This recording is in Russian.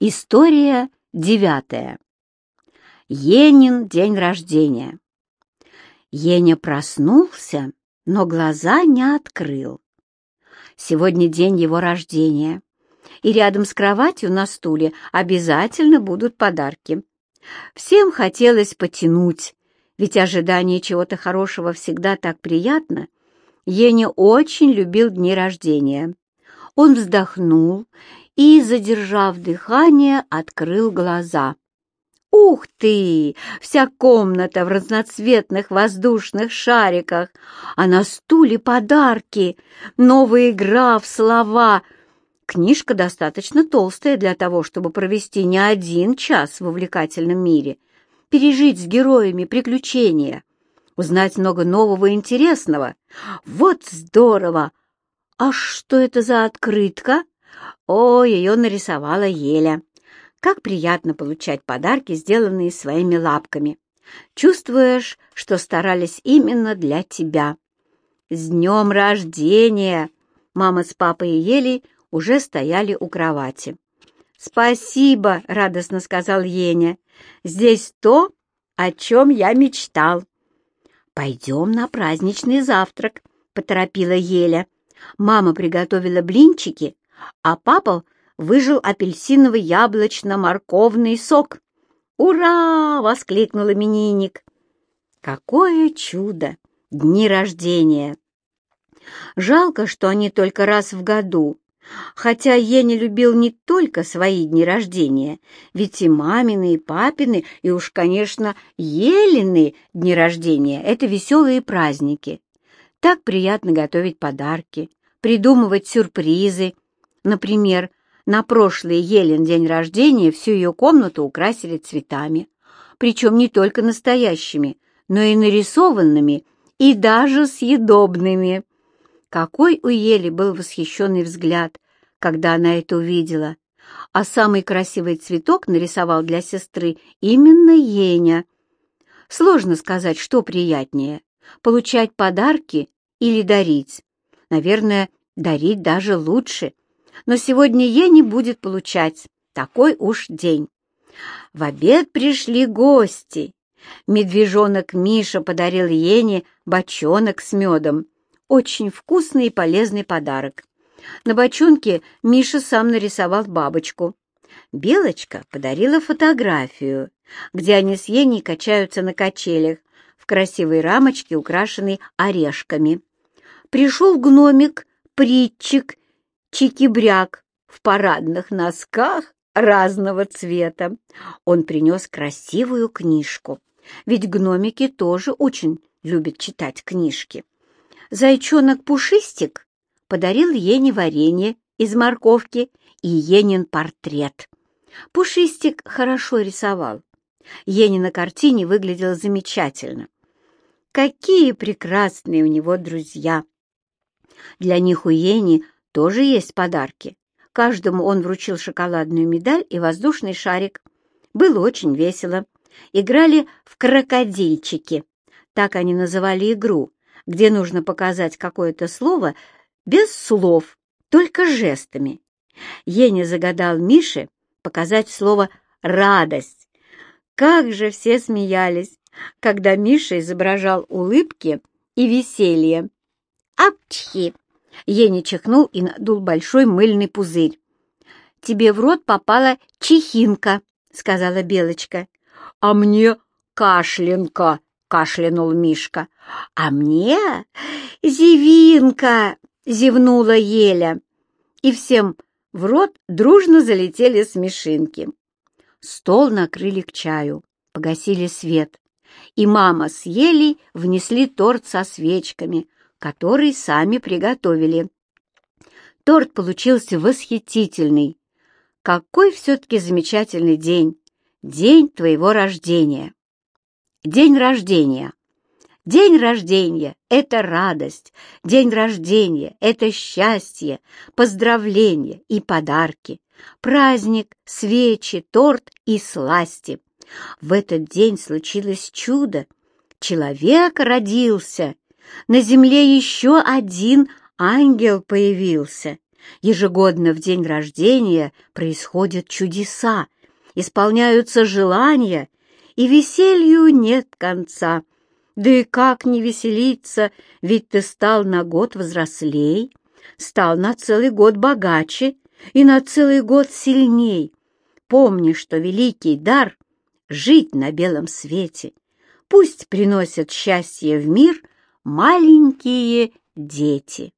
История девятая. Енин день рождения. Еня проснулся, но глаза не открыл. Сегодня день его рождения, и рядом с кроватью на стуле обязательно будут подарки. Всем хотелось потянуть, ведь ожидание чего-то хорошего всегда так приятно. Еня очень любил дни рождения. Он вздохнул и, задержав дыхание, открыл глаза. Ух ты! Вся комната в разноцветных воздушных шариках, а на стуле подарки, новая игра в слова. Книжка достаточно толстая для того, чтобы провести не один час в увлекательном мире, пережить с героями приключения, узнать много нового и интересного. Вот здорово! А что это за открытка? О, ее нарисовала Еля. Как приятно получать подарки, сделанные своими лапками. Чувствуешь, что старались именно для тебя. «С днем рождения!» Мама с папой и Елей уже стояли у кровати. «Спасибо!» — радостно сказал Еня. «Здесь то, о чем я мечтал». «Пойдем на праздничный завтрак», — поторопила Еля. Мама приготовила блинчики, а папа выжил апельсиновый яблочно-морковный сок. «Ура!» — воскликнул именинник. «Какое чудо! Дни рождения!» Жалко, что они только раз в году, хотя я не любил не только свои дни рождения, ведь и мамины, и папины, и уж, конечно, Елины дни рождения — это веселые праздники. Так приятно готовить подарки, придумывать сюрпризы. Например, на прошлый Елен день рождения всю ее комнату украсили цветами, причем не только настоящими, но и нарисованными, и даже съедобными. Какой у Ели был восхищенный взгляд, когда она это увидела, а самый красивый цветок нарисовал для сестры именно Еня. Сложно сказать, что приятнее — получать подарки или дарить. Наверное, дарить даже лучше — но сегодня Ени будет получать. Такой уж день. В обед пришли гости. Медвежонок Миша подарил Ене бочонок с медом. Очень вкусный и полезный подарок. На бочонке Миша сам нарисовал бабочку. Белочка подарила фотографию, где они с Еней качаются на качелях в красивой рамочке, украшенной орешками. Пришел гномик, притчик чикибряк в парадных носках разного цвета. Он принес красивую книжку, ведь гномики тоже очень любят читать книжки. Зайчонок Пушистик подарил Ене варенье из морковки и Енин портрет. Пушистик хорошо рисовал. Ени на картине выглядел замечательно. Какие прекрасные у него друзья! Для них у Ени тоже есть подарки. Каждому он вручил шоколадную медаль и воздушный шарик. Было очень весело. Играли в крокодильчики. Так они называли игру, где нужно показать какое-то слово без слов, только жестами. Еня загадал Мише показать слово «радость». Как же все смеялись, когда Миша изображал улыбки и веселье. «Апчхи!» Ени чихнул и надул большой мыльный пузырь. «Тебе в рот попала чихинка», — сказала Белочка. «А мне кашлянка», — кашлянул Мишка. «А мне зевинка», — зевнула Еля. И всем в рот дружно залетели смешинки. Стол накрыли к чаю, погасили свет, и мама с Елей внесли торт со свечками, который сами приготовили. Торт получился восхитительный. Какой все-таки замечательный день! День твоего рождения! День рождения! День рождения — это радость, день рождения — это счастье, поздравления и подарки, праздник, свечи, торт и сласти. В этот день случилось чудо. Человек родился, на земле еще один ангел появился. Ежегодно в день рождения происходят чудеса, исполняются желания, и веселью нет конца. Да и как не веселиться, ведь ты стал на год взрослей, стал на целый год богаче и на целый год сильней. Помни, что великий дар — жить на белом свете. Пусть приносят счастье в мир маленькие дети.